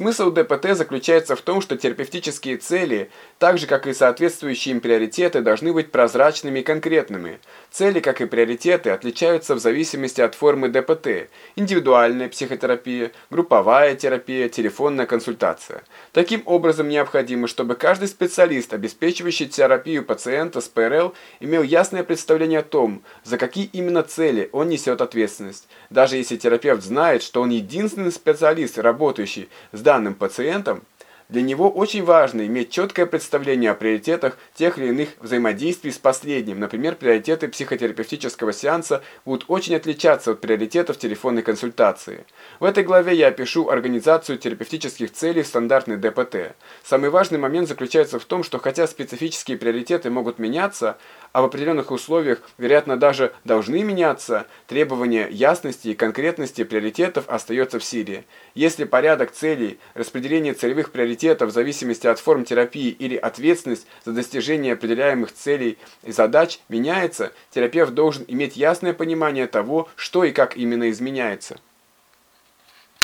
Смысл ДПТ заключается в том, что терапевтические цели, так же как и соответствующие им приоритеты, должны быть прозрачными и конкретными. Цели, как и приоритеты, отличаются в зависимости от формы ДПТ – индивидуальная психотерапия, групповая терапия, телефонная консультация. Таким образом, необходимо, чтобы каждый специалист, обеспечивающий терапию пациента с ПРЛ, имел ясное представление о том, за какие именно цели он несет ответственность. Даже если терапевт знает, что он единственный специалист, работающий с данным пациентом, для него очень важно иметь четкое представление о приоритетах тех или иных взаимодействий с последним. Например, приоритеты психотерапевтического сеанса будут очень отличаться от приоритетов телефонной консультации. В этой главе я опишу организацию терапевтических целей в стандартной ДПТ. Самый важный момент заключается в том, что хотя специфические приоритеты могут меняться, а в определенных условиях, вероятно, даже должны меняться, требование ясности и конкретности приоритетов остается в силе. Если порядок целей, распределение целевых приоритетов в зависимости от форм терапии или ответственность за достижение определяемых целей и задач меняется, терапевт должен иметь ясное понимание того, что и как именно изменяется.